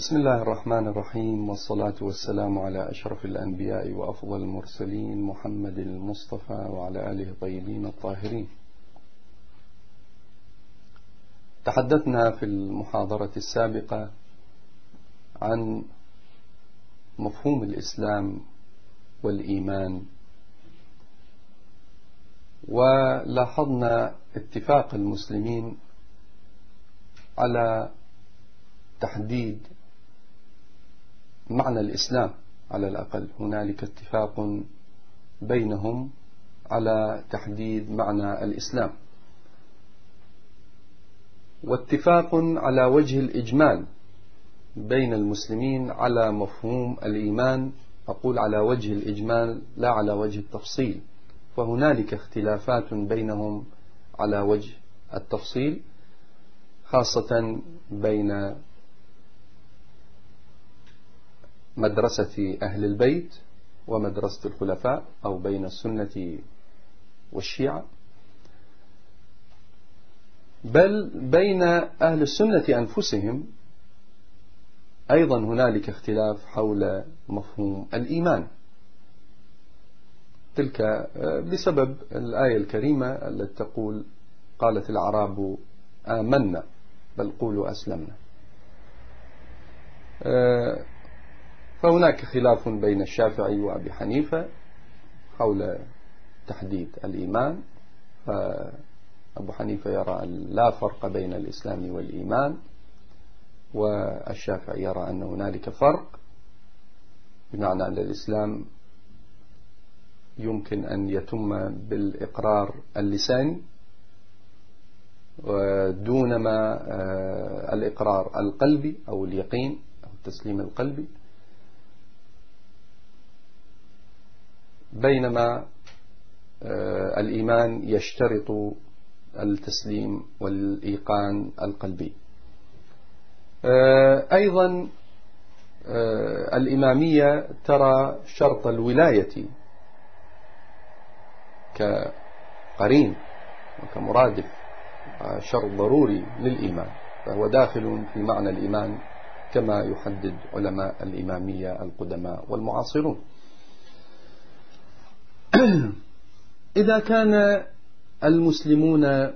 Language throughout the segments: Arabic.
بسم الله الرحمن الرحيم والصلاة والسلام على أشرف الأنبياء وأفضل المرسلين محمد المصطفى وعلى آله الطيبين الطاهرين. تحدثنا في المحاضرة السابقة عن مفهوم الإسلام والإيمان ولاحظنا اتفاق المسلمين على تحديد معنى الإسلام على الأقل. هنالك اتفاق بينهم على تحديد معنى الإسلام. واتفاق على وجه الإجمال بين المسلمين على مفهوم الإيمان. أقول على وجه الإجمال لا على وجه التفصيل. فهنالك اختلافات بينهم على وجه التفصيل خاصة بين مدرسة أهل البيت ومدرسة الخلفاء أو بين السنة والشيعة. بل بين أهل السنة أنفسهم أيضا هنالك اختلاف حول مفهوم الإيمان. تلك بسبب الآية الكريمة التي تقول قالت الأعراب آمنا بل قولوا أسلمنا. فهناك خلاف بين الشافعي وأبي حنيفة حول تحديد الإيمان. فأبو حنيفة يرى أن لا فرق بين الإسلام والإيمان والشافعي يرى أن هنالك فرق بمعنى أن الإسلام يمكن أن يتم بالإقرار اللساني دونما آه، الإقرار القلبي أو اليقين أو التسليم القلبي. بينما آه، الإيمان يشترط التسليم والإيقان القلبي. آه، أيضا آه، الإمامية ترى شرط الولاية كقرين وكمرادف شرط ضروري للإيمان فهو داخل في معنى الإيمان كما يحدد علماء الإمامية القدماء والمعاصرون. إذا كان المسلمون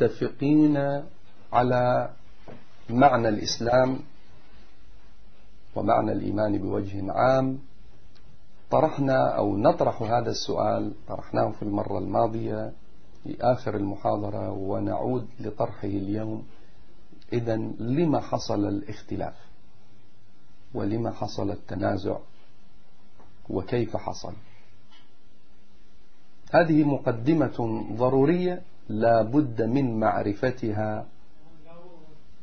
متفقين على معنى الإسلام ومعنى الإيمان بوجه عام طرحنا أو نطرح هذا السؤال طرحناه في المرة الماضية في آخر المحاضرة ونعود لطرحه اليوم. إذا لما حصل الاختلاف؟ ولما حصل التنازع؟ وكيف حصل؟ هذه مقدمة ضرورية لا بد من معرفتها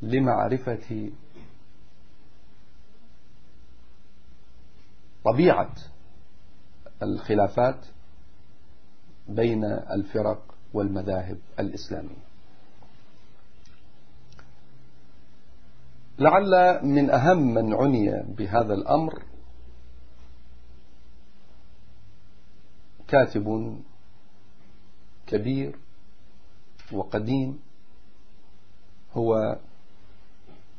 لمعرفة طبيعة الخلافات بين الفرق والمذاهب الإسلامية. لعل من أهم من عني بهذا الأمر كاتب كبير وقديم هو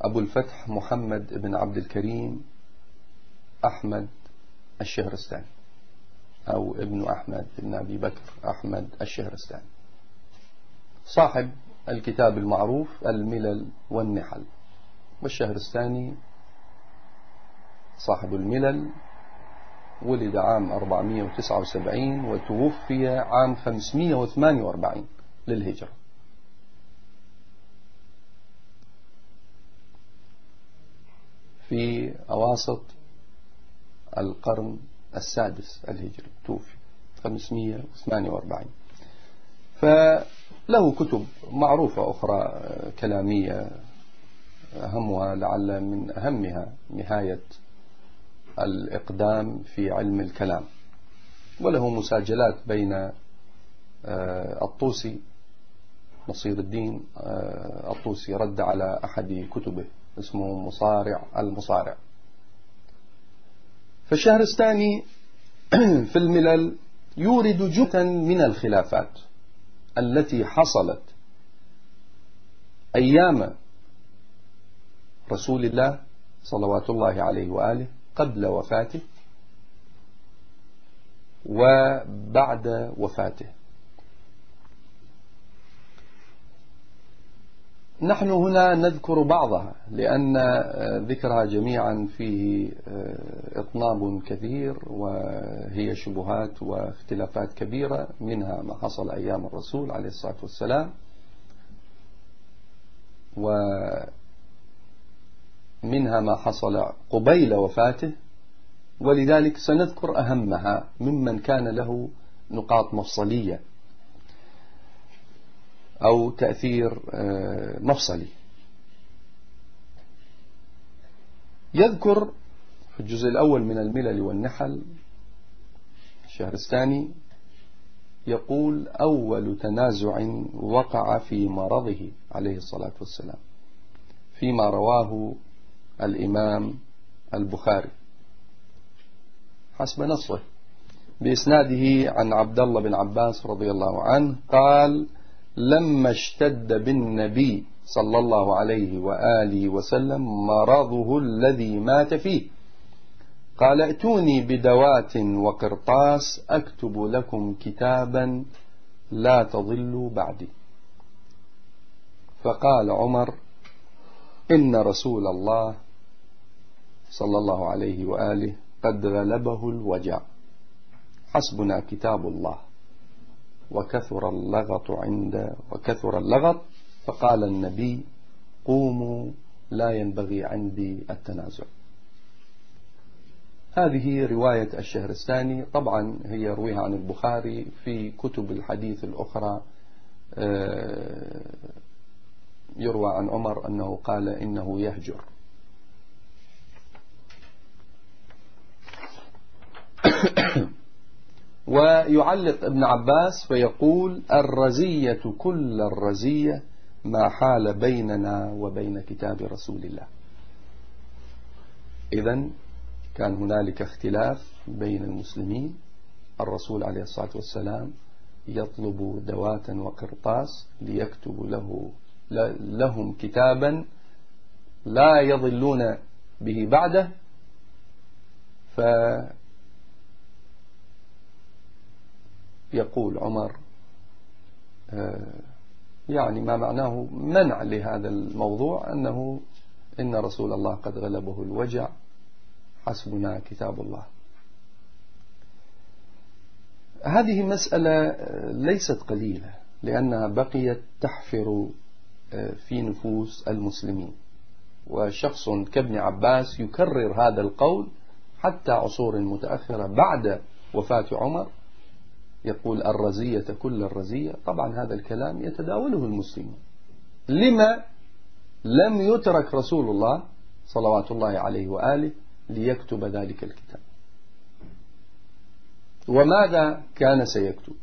أبو الفتح محمد بن عبد الكريم أحمد الشهرستاني أو ابن أحمد بن أبي بكر أحمد الشهرستاني. صاحب الكتاب المعروف الملل والنحل. والشهرستاني صاحب الملل ولد عام 479 وتوفي عام 548 للهجرة. في أواسط القرن السادس الهجري توفي 548 فله كتب معروفة أخرى كلامية أهمها لعل من أهمها نهاية الإقدام في علم الكلام. وله مساجلات بين آه، الطوسي نصير الدين آه، الطوسي رد على أحد كتبه اسمه مصارع المصارع. فالشهرستاني في الملل يورد جثا من الخلافات التي حصلت أيام رسول الله صلوات الله عليه وآله قبل وفاته وبعد وفاته. نحن هنا نذكر بعضها لأن ذكرها جميعا فيه إطناب كثير وهي شبهات واختلافات كبيرة منها ما حصل أيام الرسول عليه الصلاة والسلام. ومنها ما حصل قبيل وفاته ولذلك سنذكر أهمها ممن كان له نقاط مفصلية أو تأثير آه، مفصلي. يذكر في الجزء الأول من الملل والنحل الشهرستاني يقول أول تنازع وقع في مرضه عليه الصلاة والسلام فيما رواه الإمام البخاري. حسب نصه. بإسناده عن عبد الله بن عباس رضي الله عنه قال لما اشتد بالنبي صلى الله عليه وآله وسلم مرضه الذي مات فيه. قال ائتوني بدوات وقرطاس أكتب لكم كتابا لا تضلوا بعدي. فقال عمر إن رسول الله صلى الله عليه وآله قد غلبه الوجع. حسبنا كتاب الله. وكثر اللغط عند وكثر اللغط فقال النبي قوموا لا ينبغي عندي التنازع. هذه رواية الشهرستاني طبعا هي رويها عن البخاري في كتب الحديث الأخرى. آه، يروى عن عمر أنه قال إنه يهجر. ويعلق ابن عباس فيقول الرزية كل الرزية ما حال بيننا وبين كتاب رسول الله. إذا كان هنالك اختلاف بين المسلمين. الرسول عليه الصلاة والسلام يطلب دواتا وقرطاس ليكتب له لهم كتابا لا يضلون به بعده. فيقول عمر آه، يعني ما معناه منع لهذا الموضوع أنه إن رسول الله قد غلبه الوجع. حسبنا كتاب الله. هذه مسألة ليست قليلة لأنها بقيت تحفر آه، في نفوس المسلمين. وشخص كابن عباس يكرر هذا القول حتى عصور متأخرة بعد وفاة عمر. يقول الرزية كل الرزية. طبعا هذا الكلام يتداوله المسلمون. لما لم يترك رسول الله صلوات الله عليه وآله ليكتب ذلك الكتاب؟ وماذا كان سيكتب؟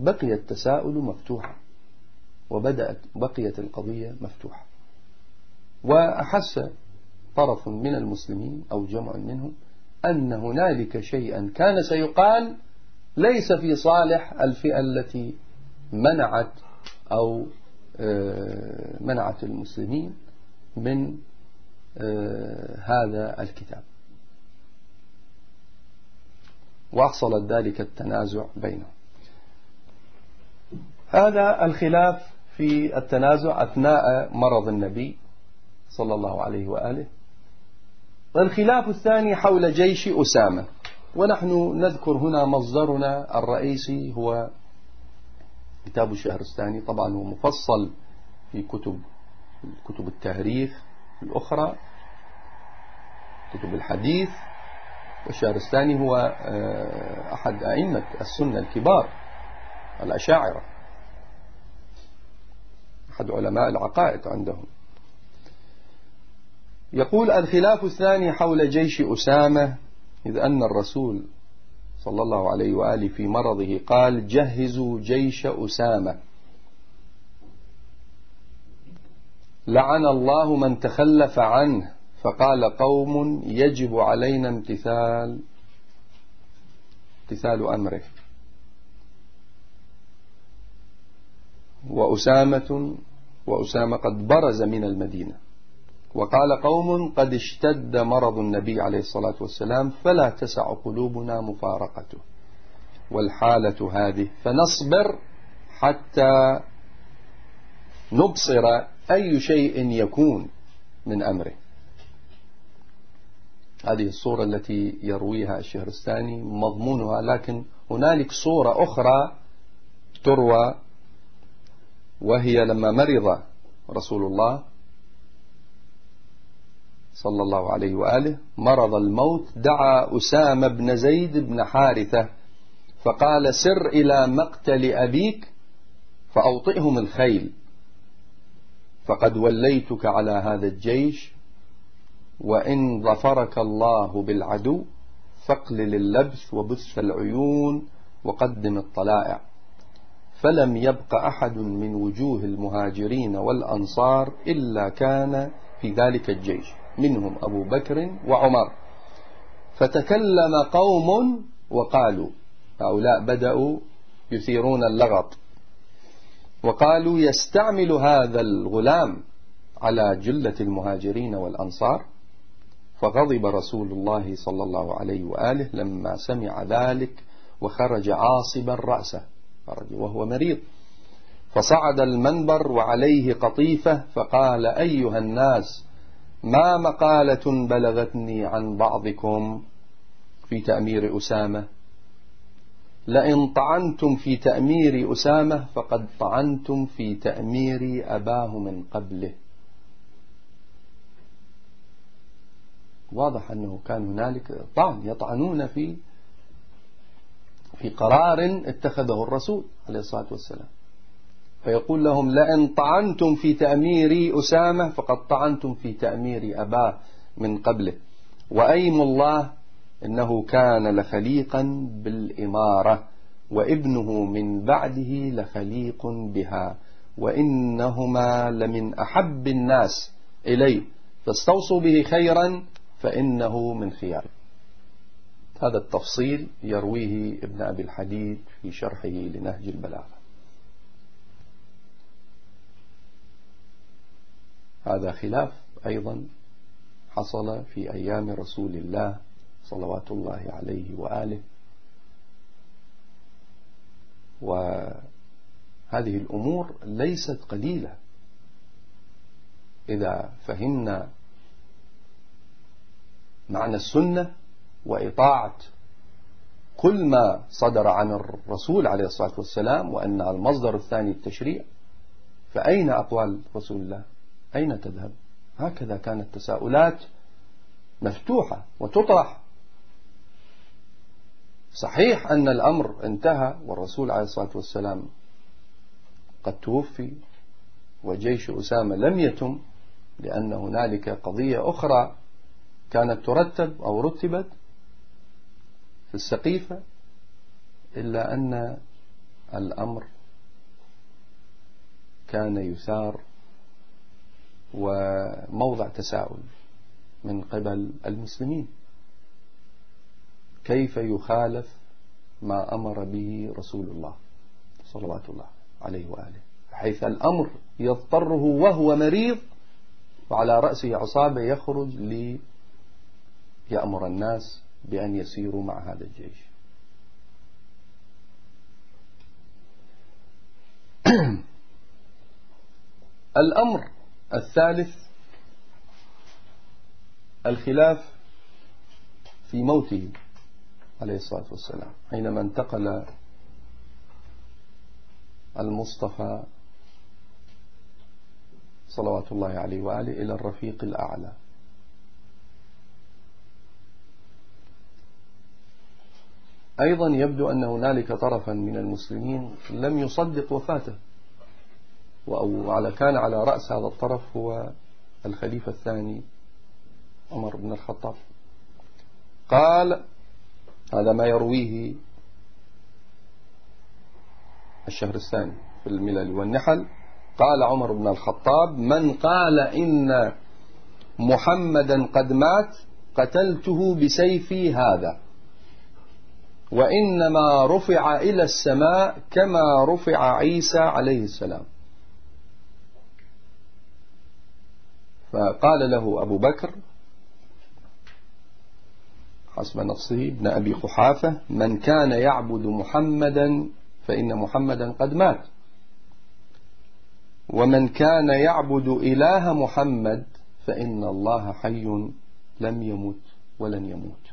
بقي التساؤل مفتوحا وبدأت بقيت القضية مفتوحة. وأحس طرف من المسلمين أو جمع منهم أن هنالك شيئا كان سيقال ليس في صالح الفئة التي منعت أو آه، منعت المسلمين من آه، هذا الكتاب. وأحصل ذلك التنازع بينهم. هذا الخلاف في التنازع أثناء مرض النبي صلى الله عليه وآله. الخلاف الثاني حول جيش أسامة. ونحن نذكر هنا مصدرنا الرئيسي هو كتاب الشهرستاني طبعا هو مفصل في كتب كتب التاريخ الأخرى كتب الحديث. والشهرستاني هو آه، أحد أئمة السنة الكبار الأشاعرة أحد علماء العقائد عندهم. يقول الخلاف الثاني حول جيش أسامة إذ أن الرسول صلى الله عليه وآله في مرضه قال جهزوا جيش أسامة. لعن الله من تخلف عنه فقال قوم يجب علينا امتثال امتثال أمره. وأسامة وأسامة قد برز من المدينة. وقال قوم قد اشتد مرض النبي عليه الصلاة والسلام فلا تسع قلوبنا مفارقته. والحالة هذه فنصبر حتى نبصر أي شيء يكون من أمره. هذه الصورة التي يرويها الشهرستاني مضمونها لكن هنالك صورة أخرى تروى وهي لما مرض رسول الله صلى الله عليه وآله مرض الموت دعا أسامة بن زيد بن حارثة فقال سر إلى مقتل أبيك فأوطئهم الخيل. فقد وليتك على هذا الجيش وإن ظفرك الله بالعدو فاقلل اللبث وبث العيون وقدم الطلائع. فلم يبق أحد من وجوه المهاجرين والأنصار إلا كان في ذلك الجيش. منهم أبو بكر وعمر. فتكلم قوم وقالوا هؤلاء بدأوا يثيرون اللغط. وقالوا يستعمل هذا الغلام على جلة المهاجرين والأنصار. فغضب رسول الله صلى الله عليه وآله لما سمع ذلك وخرج عاصبا رأسه وهو مريض. فصعد المنبر وعليه قطيفة فقال أيها الناس ما مقالة بلغتني عن بعضكم في تأمير أسامة؟ لئن طعنتم في تأمير أسامة فقد طعنتم في تأمير أباه من قبله. واضح أنه كان هنالك طعن يطعنون في في قرار اتخذه الرسول عليه الصلاة والسلام. فيقول لهم لئن طعنتم في تأمير أسامة فقد طعنتم في تأمير أباه من قبله. وأيم الله إنه كان لخليقا بالإمارة وابنه من بعده لخليق بها وإنهما لمن أحب الناس إليه. فاستوصوا به خيرا فإنه من خيار. هذا التفصيل يرويه ابن أبي الحديد في شرحه لنهج البلاغة. هذا خلاف أيضا حصل في أيام رسول الله صلوات الله عليه وآله. وهذه الأمور ليست قليلة. إذا فهمنا معنى السنة وإطاعة كل ما صدر عن الرسول عليه الصلاة والسلام وأن المصدر الثاني التشريع فأين أقوال رسول الله؟ أين تذهب؟ هكذا كانت تساؤلات مفتوحة وتطرح. صحيح أن الأمر انتهى والرسول عليه الصلاة والسلام قد توفي وجيش أسامة لم يتم لأن هنالك قضية أخرى كانت ترتب أو رتبت في السقيفة إلا أن الأمر كان يثار وموضع تساؤل من قبل المسلمين. كيف يخالف ما أمر به رسول الله صلوات الله عليه وآله؟ حيث الأمر يضطره وهو مريض وعلى رأسه عصابة يخرج ليأمر الناس بأن يسيروا مع هذا الجيش. الأمر الثالث الخلاف في موته عليه الصلاة والسلام حينما انتقل المصطفى صلوات الله عليه وآله إلى الرفيق الأعلى. أيضا يبدو أن هنالك طرفا من المسلمين لم يصدق وفاته. وعلى كان على رأس هذا الطرف هو الخليفة الثاني عمر بن الخطاب. قال هذا ما يرويه الشهر الثاني في الملل والنحل. قال عمر بن الخطاب من قال إن محمدا قد مات قتلته بسيفي هذا وإنما رفع إلى السماء كما رفع عيسى عليه السلام. فقال له أبو بكر حسب نصه ابن أبي قحافة من كان يعبد محمدا فإن محمدا قد مات. ومن كان يعبد إله محمد فإن الله حي لم يمت ولن يموت.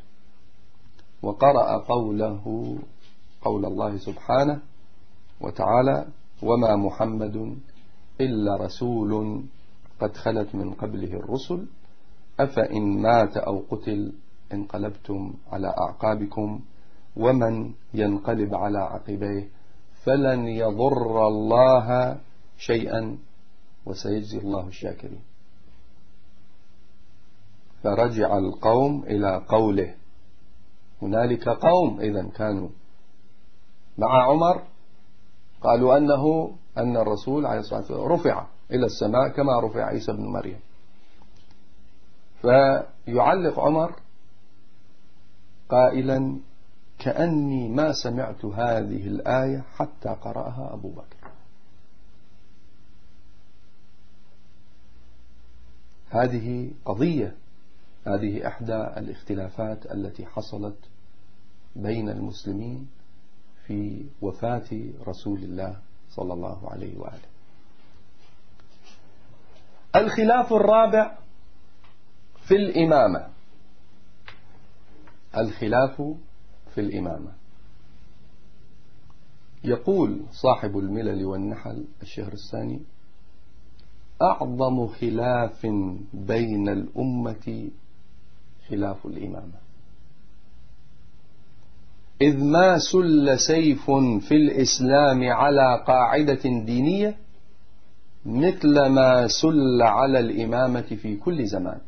وقرأ قوله قول الله سبحانه وتعالى وما محمد إلا رسول قد خلت من قبله الرسل أفإن مات أو قتل انقلبتم على أعقابكم ومن ينقلب على عقبيه فلن يضر الله شيئا وسيجزي الله الشاكرين. فرجع القوم إلى قوله. هنالك قوم إذا كانوا مع عمر قالوا أنه أن الرسول عليه الصلاة والسلام رفع إلى السماء كما رفع عيسى بن مريم. فيعلق عمر قائلا كأني ما سمعت هذه الآية حتى قرأها أبو بكر. هذه قضية هذه إحدى الاختلافات التي حصلت بين المسلمين في وفاة رسول الله صلى الله عليه وآله. الخلاف الرابع في الإمامة. الخلاف في الإمامة. يقول صاحب الملل والنحل الشهر الثاني أعظم خلاف بين الأمة خلاف الإمامة. إذ ما سل سيف في الإسلام على قاعدة دينية مثل ما سل على الإمامة في كل زمان.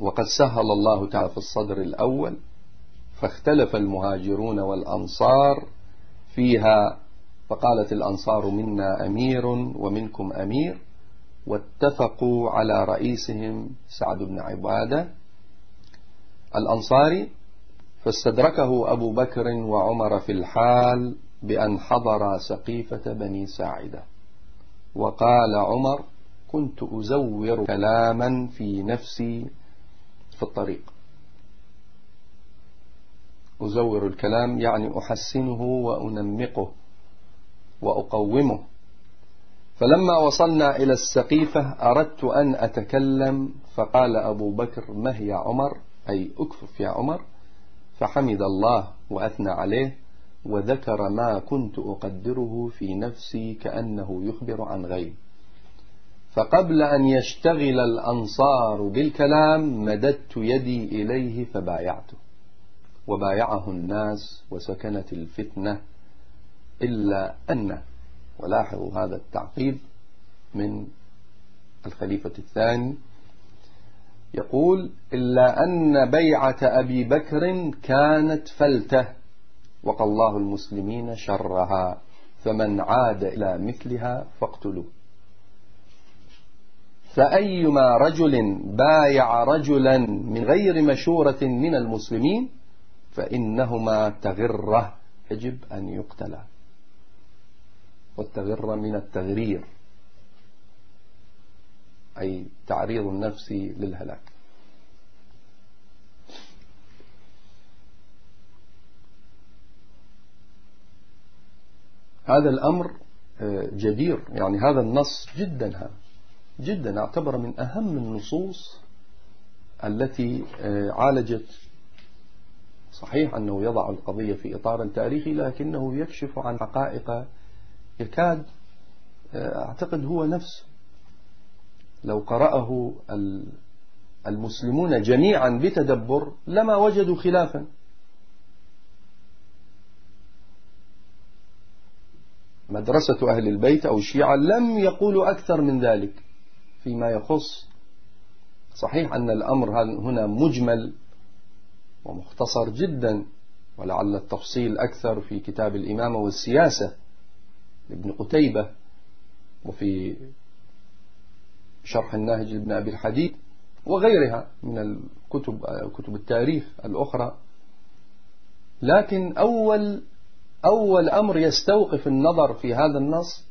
وقد سهل الله تعالى في الصدر الأول فاختلف المهاجرون والأنصار فيها فقالت الأنصار منا أمير ومنكم أمير واتفقوا على رئيسهم سعد بن عبادة الأنصاري فاستدركه أبو بكر وعمر في الحال بأن حضر سقيفة بني ساعدة. وقال عمر كنت أزور كلاما في نفسي في الطريق. أزور الكلام يعني أحسنه وأنمقه وأقومه. فلما وصلنا إلى السقيفة أردت أن أتكلم فقال أبو بكر ما هي عمر؟ أي أكفف يا عمر. فحمد الله وأثنى عليه وذكر ما كنت أقدره في نفسي كأنه يخبر عن غيب فقبل أن يشتغل الأنصار بالكلام مددت يدي إليه فبايعته وبايعه الناس وسكنت الفتنة إلا أن ولاحظوا هذا التعقيب من الخليفة الثاني يقول إلا أن بيعة أبي بكر كانت فلتة. وقى الله المسلمين شرها فمن عاد إلى مثلها فاقتلوه. فأيما رجل بايع رجلا من غير مشورة من المسلمين فإنهما تغرة يجب أن يقتلا. والتغر من التغرير أي تعريض النفس للهلاك. هذا الأمر آه، جدير. يعني هذا النص جدا جدا. أعتبر من أهم النصوص التي آه، عالجت. صحيح أنه يضع القضية في إطار تاريخي لكنه يكشف عن حقائق يكاد آه، أعتقد هو نفسه. لو قرأه المسلمون جميعا بتدبر لما وجدوا خلافا. مدرسة أهل البيت أو الشيعة لم يقولوا أكثر من ذلك. فيما يخص صحيح أن الأمر هنا مجمل ومختصر جدا ولعل التفصيل أكثر في كتاب الإمامة والسياسة لابن قتيبة وفي شرح الناهج لابن أبي الحديد وغيرها من الكتب كتب التاريخ الأخرى. لكن أول أول أمر يستوقف النظر في هذا النص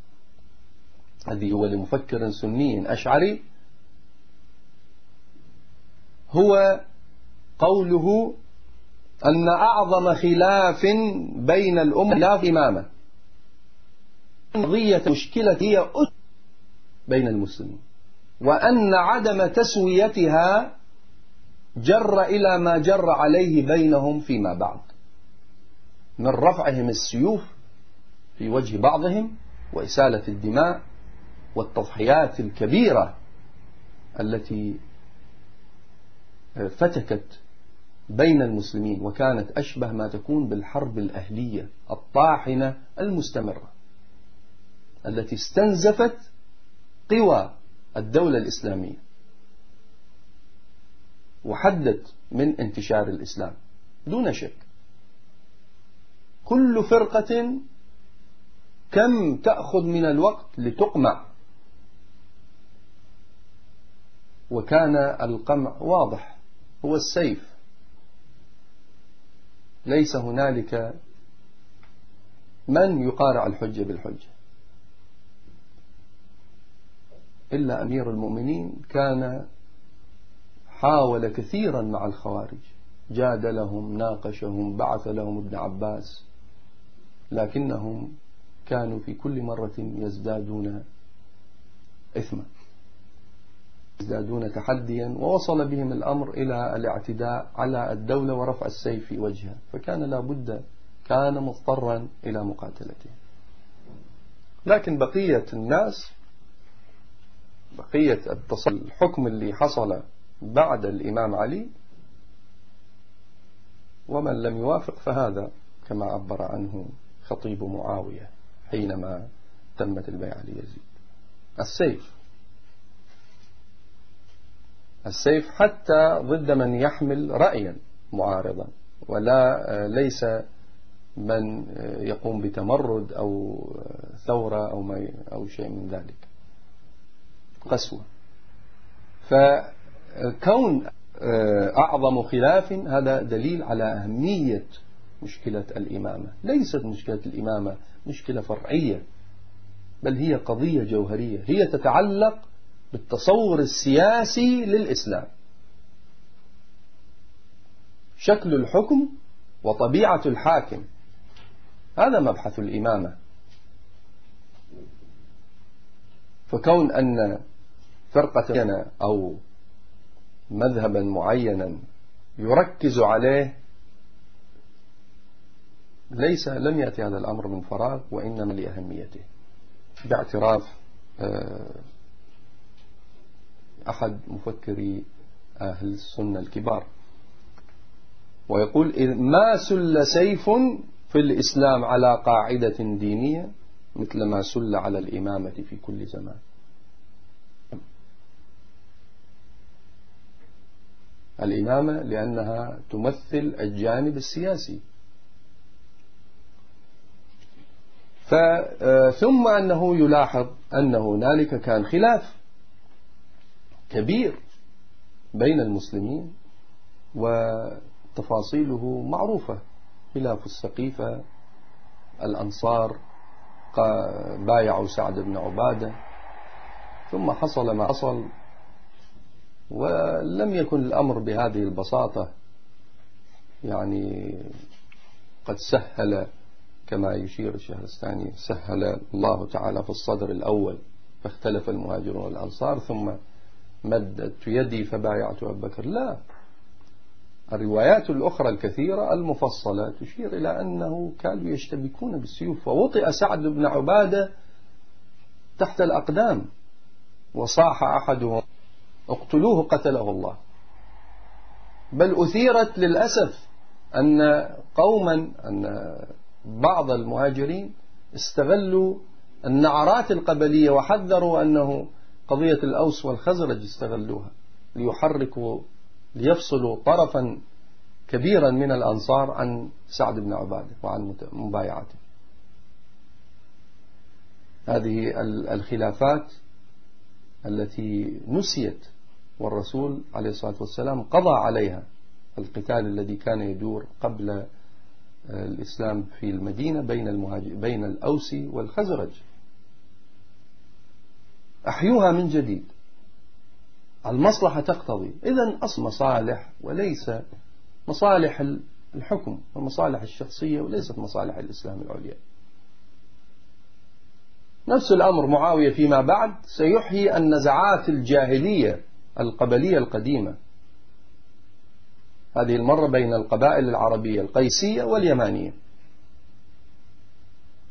هذه هو لمفكر سني أشعري هو قوله أن أعظم خلاف بين الأمة خلاف إمامة قضية مشكلة هي بين المسلمين وأن عدم تسويتها جر إلى ما جر عليه بينهم فيما بعد. من رفعهم السيوف في وجه بعضهم وإسالة الدماء والتضحيات الكبيرة التي فتكت بين المسلمين وكانت أشبه ما تكون بالحرب الأهلية الطاحنة المستمرة التي استنزفت قوى الدولة الإسلامية وحدت من انتشار الإسلام دون شك. كل فرقة كم تأخذ من الوقت لتقمع؟ وكان القمع واضح هو السيف. ليس هنالك من يقارع الحجة بالحجة. إلا أمير المؤمنين كان حاول كثيرا مع الخوارج. جادلهم ناقشهم بعث لهم ابن عباس. لكنهم كانوا في كل مرة يزدادون إثما يزدادون تحديا ووصل بهم الأمر إلى الاعتداء على الدولة ورفع السيف في وجهها فكان لابد كان مضطرا إلى مقاتلته. لكن بقية الناس بقية الحكم اللي حصل بعد الإمام علي ومن لم يوافق فهذا كما عبر عنه خطيب معاوية حينما تمت البيعة ليزيد. السيف. السيف حتى ضد من يحمل رأيا معارضا ولا ليس من يقوم بتمرد أو ثورة أو, ما أو شيء من ذلك. قسوة. فكون أعظم خلاف هذا دليل على أهمية مشكلة الإمامة. ليست مشكلة الإمامة مشكلة فرعية بل هي قضية جوهرية. هي تتعلق بالتصور السياسي للإسلام. شكل الحكم وطبيعة الحاكم. هذا مبحث الإمامة. فكون أن فرقة أو مذهبا معينا يركز عليه ليس لم يأتي هذا الأمر من فراغ وإنما لأهميته. باعتراف آه، أحد مفكري أهل السنة الكبار. ويقول ما سل سيف في الإسلام على قاعدة دينية مثل ما سل على الإمامة في كل زمان. الإمامة لأنها تمثل الجانب السياسي. ثم أنه يلاحظ أن هنالك كان خلاف كبير بين المسلمين وتفاصيله معروفة. خلاف السقيفة الأنصار بايعوا سعد بن عبادة ثم حصل ما حصل ولم يكن الأمر بهذه البساطة يعني قد سهل كما يشير الشهرستاني سهل الله تعالى في الصدر الأول فاختلف المهاجرون والأنصار ثم مدت يدي فبايعت أبا بكر. لا. الروايات الأخرى الكثيرة المفصلة تشير إلى أنه كانوا يشتبكون بالسيوف فوطئ سعد بن عبادة تحت الأقدام وصاح أحدهم اقتلوه قتله الله. بل أثيرت للأسف أن قوما أن بعض المهاجرين استغلوا النعرات القبلية وحذروا أنه قضية الأوس والخزرج استغلوها ليحركوا ليفصلوا طرفا كبيرا من الأنصار عن سعد بن عبادة وعن مبايعته. هذه الخلافات التي نسيت والرسول عليه الصلاة والسلام قضى عليها القتال الذي كان يدور قبل الإسلام في المدينة بين المهاجر بين الأوس والخزرج. أحيوها من جديد. المصلحة تقتضي. إذا أصل مصالح وليس مصالح الحكم والمصالح الشخصية وليست مصالح الإسلام العليا. نفس الأمر معاوية فيما بعد. سيحيي النزعات الجاهلية القبلية القديمة. هذه المرة بين القبائل العربية القيسية واليمانية.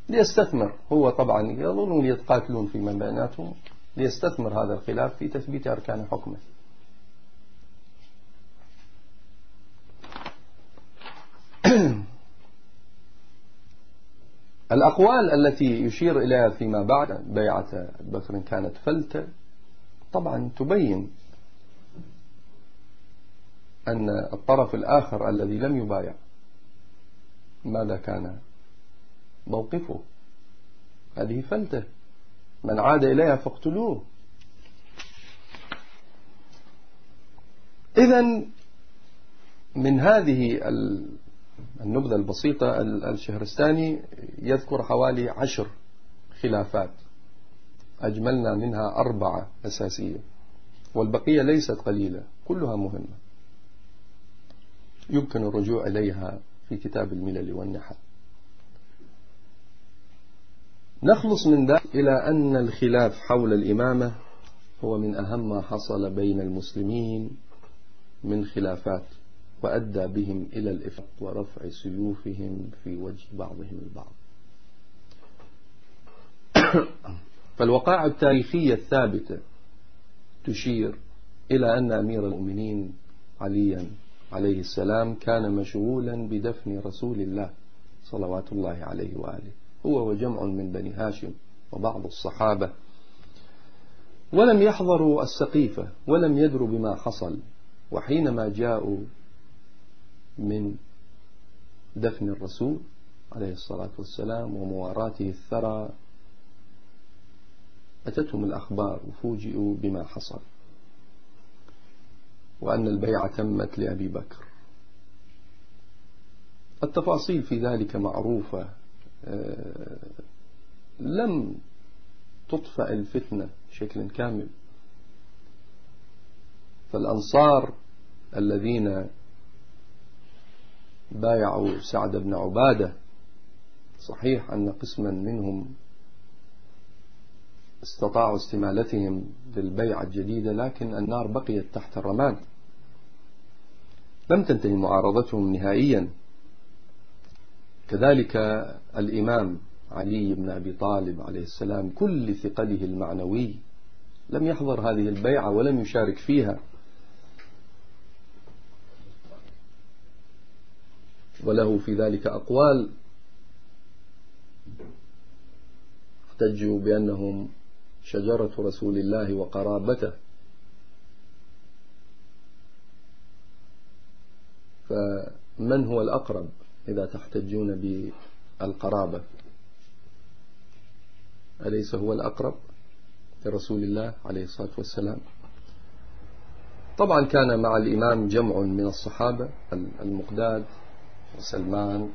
ليستثمر هو طبعا يظنون يتقاتلون فيما بيناتهم ليستثمر هذا الخلاف في تثبيت أركان حكمه. الأقوال التي يشير إليها فيما بعد بيعة بكر كانت فلتة طبعا تبين أن الطرف الآخر الذي لم يبايع ماذا كان موقفه؟ هذه فلتة. من عاد إليها فاقتلوه. إذا من هذه النبذة البسيطة الشهرستاني يذكر حوالي عشر خلافات. أجملنا منها أربعة أساسية. والبقية ليست قليلة كلها مهمة. يمكن الرجوع إليها في كتاب الملل والنحل. نخلص من ذلك إلى أن الخلاف حول الإمامة هو من أهم ما حصل بين المسلمين من خلافات وأدى بهم إلى الإفق ورفع سيوفهم في وجه بعضهم البعض. فالوقائع التاريخية الثابتة تشير إلى أن أمير المؤمنين عليا عليه السلام كان مشغولا بدفن رسول الله صلوات الله عليه وآله. هو وجمع من بني هاشم وبعض الصحابة. ولم يحضروا السقيفة ولم يدروا بما حصل. وحينما جاءوا من دفن الرسول عليه الصلاة والسلام ومواراته الثرى أتتهم الأخبار وفوجئوا بما حصل. وأن البيعة تمت لأبي بكر. التفاصيل في ذلك معروفة آه، لم تطفأ الفتنة بشكل كامل. فالأنصار الذين بايعوا سعد بن عبادة صحيح أن قسما منهم استطاعوا استمالتهم للبيعة الجديدة لكن النار بقيت تحت الرماد. لم تنتهي معارضتهم نهائيا. كذلك الإمام علي بن أبي طالب عليه السلام كل ثقله المعنوي لم يحضر هذه البيعة ولم يشارك فيها. وله في ذلك أقوال احتجوا بأنهم شجرة رسول الله وقرابته. فمن هو الأقرب إذا تحتجون بالقرابة؟ أليس هو الأقرب لرسول الله عليه الصلاة والسلام؟ طبعا كان مع الإمام جمع من الصحابة المقداد وسلمان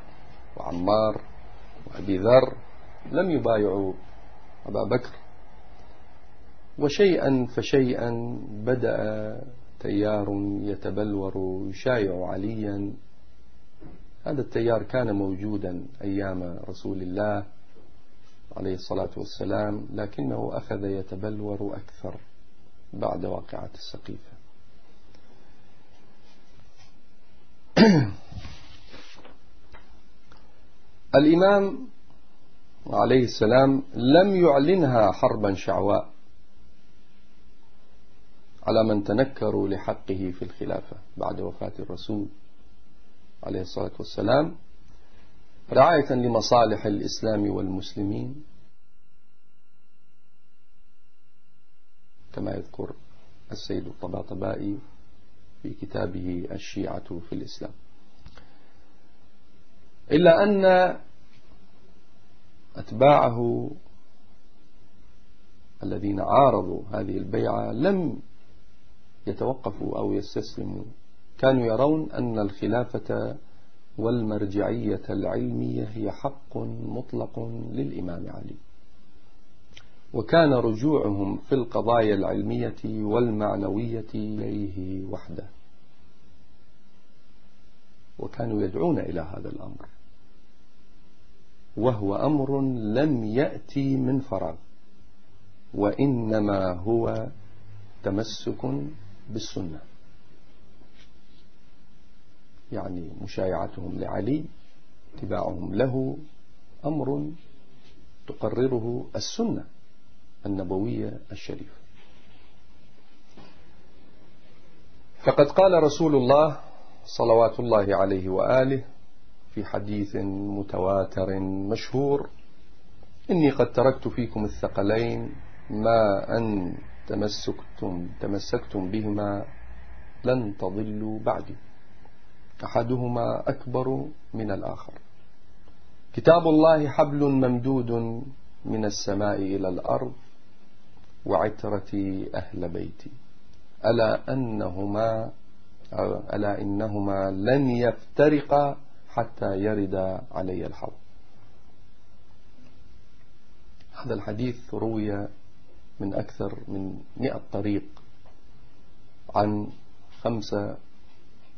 وعمار وأبي ذر لم يبايعوا أبا بكر. وشيئا فشيئا بدأ تيار يتبلور يشايع عليا. هذا التيار كان موجودا أيام رسول الله عليه الصلاة والسلام لكنه أخذ يتبلور أكثر بعد واقعة السقيفة. الإمام عليه السلام لم يعلنها حربا شعواء. على من تنكروا لحقه في الخلافة بعد وفاة الرسول عليه الصلاة والسلام. رعاية لمصالح الإسلام والمسلمين كما يذكر السيد الطباطبائي في كتابه الشيعة في الإسلام. إلا أن أتباعه الذين عارضوا هذه البيعة لم يتوقفوا أو يستسلموا كانوا يرون أن الخلافة والمرجعية العلمية هي حق مطلق للإمام علي. وكان رجوعهم في القضايا العلمية والمعنوية إليه وحده. وكانوا يدعون إلى هذا الأمر. وهو أمر لم يأتي من فراغ. وإنما هو تمسك بالسنة. يعني مشايعتهم لعلي اتباعهم له أمر تقرره السنة النبوية الشريفة. فقد قال رسول الله صلوات الله عليه وآله في حديث متواتر مشهور إني قد تركت فيكم الثقلين ما أن تمسكتم تمسكتم بهما لن تضلوا بعدي. أحدهما أكبر من الآخر. كتاب الله حبل ممدود من السماء إلى الأرض وعترتي أهل بيتي. ألا أنهما ألا إنهما لن يفترقا حتى يرد علي الحوض هذا الحديث روي من أكثر من مئة طريق عن خمسة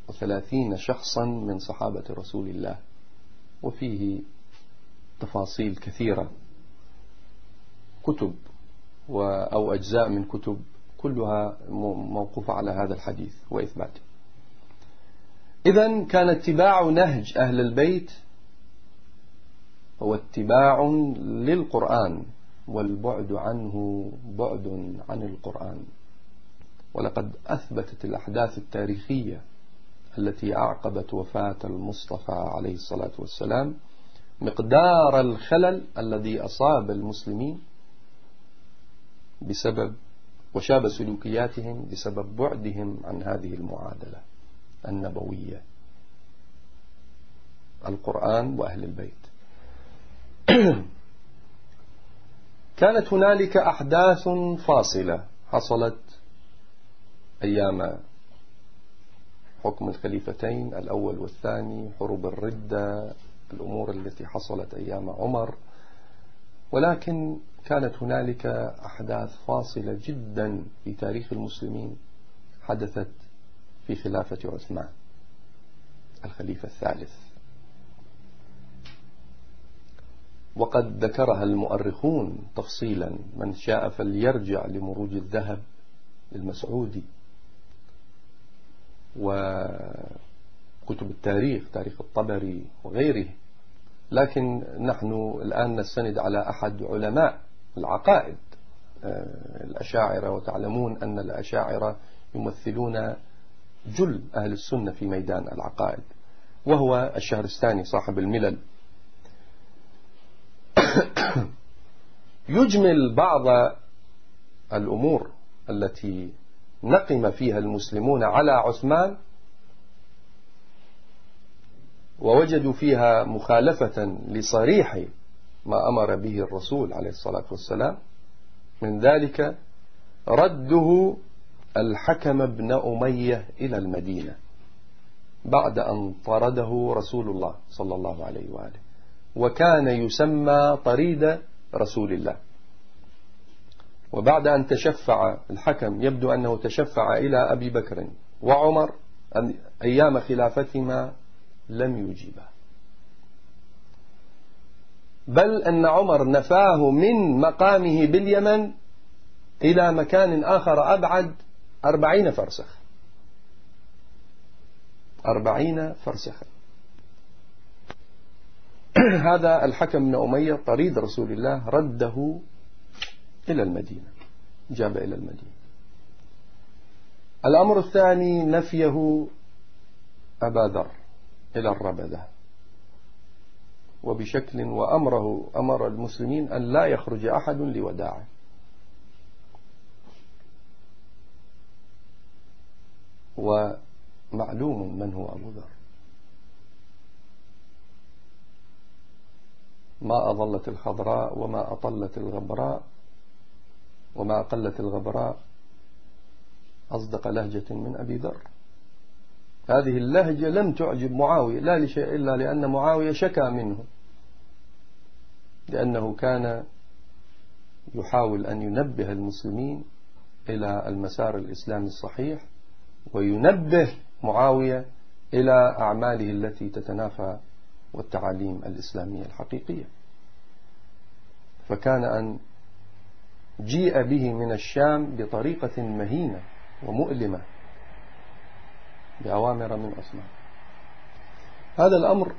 وثلاثين شخصا من صحابة رسول الله وفيه تفاصيل كثيرة كتب أو أجزاء من كتب كلها موقوفة على هذا الحديث وإثباته إذا كان اتباع نهج أهل البيت هو اتباع للقرآن. والبعد عنه بعد عن القرآن. ولقد أثبتت الأحداث التاريخية التي أعقبت وفاة المصطفى عليه الصلاة والسلام مقدار الخلل الذي أصاب المسلمين بسبب وشاب سلوكياتهم بسبب بعدهم عن هذه المعادلة النبوية. القرآن وأهل البيت. كانت هنالك أحداث فاصلة. حصلت أيام حكم الخليفتين الأول والثاني حروب الردة الأمور التي حصلت أيام عمر. ولكن كانت هنالك أحداث فاصلة جدا في تاريخ المسلمين حدثت في خلافة عثمان الخليفة الثالث. وقد ذكرها المؤرخون تفصيلا من شاء فليرجع لمروج الذهب للمسعودي وكتب التاريخ تاريخ الطبري وغيره. لكن نحن الآن نستند على أحد علماء العقائد آه، الأشاعرة وتعلمون أن الأشاعرة يمثلون جل أهل السنة في ميدان العقائد وهو الشهرستاني صاحب الملل. يجمل بعض الأمور التي نقم فيها المسلمون على عثمان ووجدوا فيها مخالفة لصريح ما أمر به الرسول عليه الصلاة والسلام. من ذلك رده الحكم ابن أمية إلى المدينة بعد أن طرده رسول الله صلى الله عليه وآله. وكان يسمى طريد رسول الله. وبعد أن تشفع الحكم يبدو أنه تشفع إلى أبي بكر وعمر أيام خلافتهما لم يجيبه بل أن عمر نفاه من مقامه باليمن إلى مكان آخر أبعد أربعين فرسخ. أربعين فرسخا. هذا الحكم بن أمية طريد رسول الله رده إلى المدينة جاب إلى المدينة. الأمر الثاني نفيه أبا ذر إلى الربدة وبشكل وأمره أمر المسلمين أن لا يخرج أحد لوداعه. ومعلوم من هو أبو ذر. ما أظلت الخضراء وما أطلت الغبراء وما أقلت الغبراء أصدق لهجة من أبي ذر. هذه اللهجة لم تعجب معاوية لا لشيء إلا لأن معاوية شكى منه لأنه كان يحاول أن ينبه المسلمين إلى المسار الإسلامي الصحيح وينبه معاوية إلى أعماله التي تتنافى والتعاليم الإسلامية الحقيقية. فكان أن جيء به من الشام بطريقة مهينة ومؤلمة بأوامر من عثمان. هذا الأمر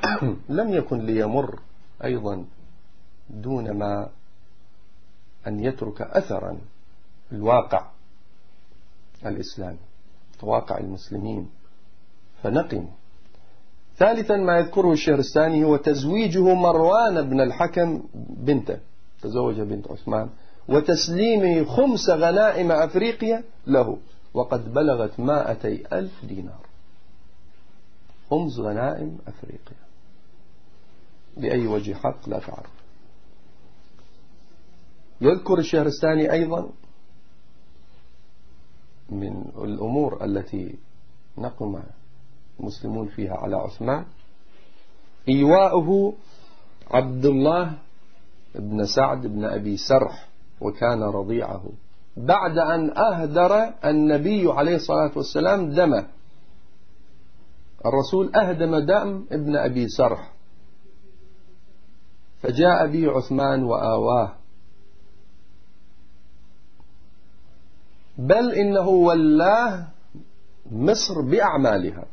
لم يكن ليمر أيضا دون ما أن يترك أثرا الواقع الإسلامي واقع المسلمين. فنقم ثالثا ما يذكره الشهرستاني هو تزويجه مروان بن الحكم بنته تزوج بنت عثمان وتسليمه خمس غنائم أفريقيا له وقد بلغت مائتي ألف دينار. خمس غنائم أفريقيا بأي وجه حق لا تعرف. يذكر الشهرستاني أيضا من الأمور التي نقم المسلمون فيها على عثمان. إيواؤه عبد الله بن سعد بن أبي سرح وكان رضيعه. بعد أن أهدر النبي عليه الصلاة والسلام دمه الرسول أهدم دم ابن أبي سرح. فجاء به عثمان وآواه. بل إنه ولاه مصر بأعمالها.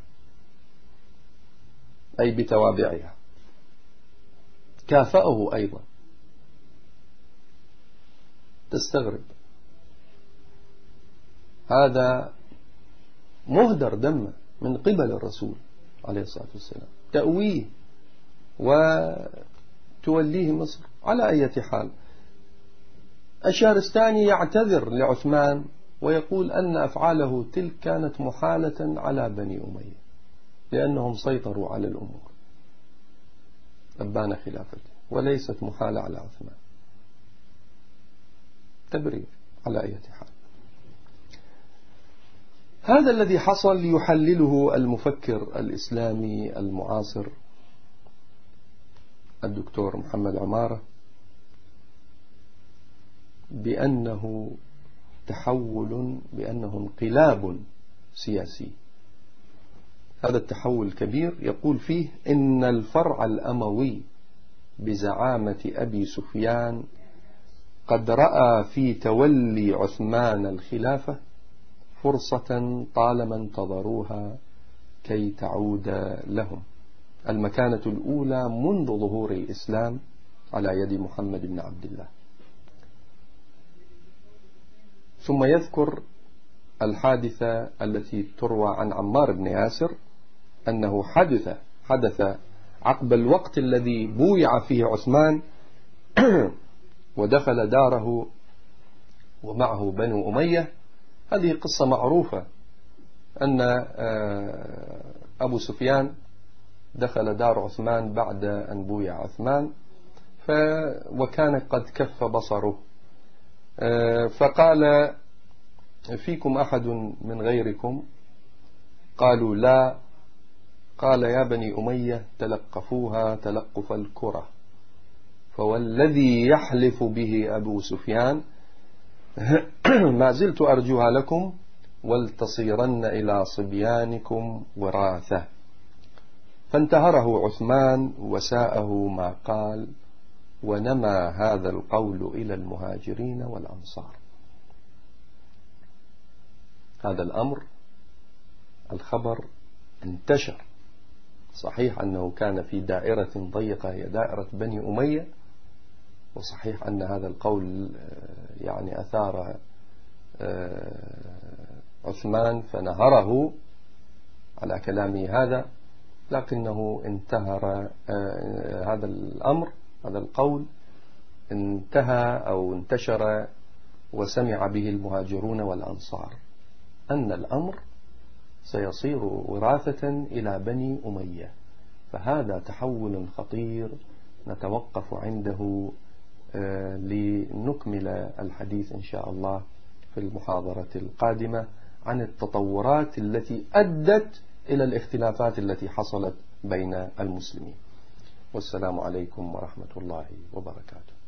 أي بتوابعها. كافأه أيضا. تستغرب. هذا مهدر دم من قبل الرسول عليه الصلاة والسلام. تأويه وتوليه مصر. على أي حال. الشهرستاني يعتذر لعثمان ويقول أن أفعاله تلك كانت محالة على بني أمية. لأنهم سيطروا على الأمور. أبان خلافته. وليست محالة على عثمان. تبرير على أي حال. هذا الذي حصل يحلله المفكر الإسلامي المعاصر الدكتور محمد عمارة بأنه تحول بأنه انقلاب سياسي. هذا التحول الكبير يقول فيه إن الفرع الأموي بزعامة أبي سفيان قد رأى في تولي عثمان الخلافة فرصة طالما انتظروها كي تعود لهم. المكانة الأولى منذ ظهور الإسلام على يد محمد بن عبد الله. ثم يذكر الحادثة التي تروى عن عمار بن ياسر أنه حدث حدث عقب الوقت الذي بويع فيه عثمان ودخل داره ومعه بنو أمية. هذه قصة معروفة أن آه، أبو سفيان دخل دار عثمان بعد أن بويع عثمان وكان قد كف بصره. آه، فقال فيكم أحد من غيركم؟ قالوا لا. قال يا بني أمية تلقفوها تلقف الكرة. فوالذي يحلف به أبو سفيان ما زلت أرجوها لكم ولتصيرن إلى صبيانكم وراثة. فانتهره عثمان وساءه ما قال ونما هذا القول إلى المهاجرين والأنصار. هذا الأمر الخبر انتشر. صحيح أنه كان في دائرة ضيقة هي دائرة بني أمية وصحيح أن هذا القول آه، يعني أثار آه، عثمان فنهره على كلامه هذا لكنه انتهر آه، هذا الأمر هذا القول انتهى أو انتشر وسمع به المهاجرون والأنصار. أن الأمر سيصير وراثة إلى بني أمية. فهذا تحول خطير نتوقف عنده آه، لنكمل الحديث إن شاء الله في المحاضرة القادمة عن التطورات التي أدت إلى الاختلافات التي حصلت بين المسلمين. والسلام عليكم ورحمة الله وبركاته.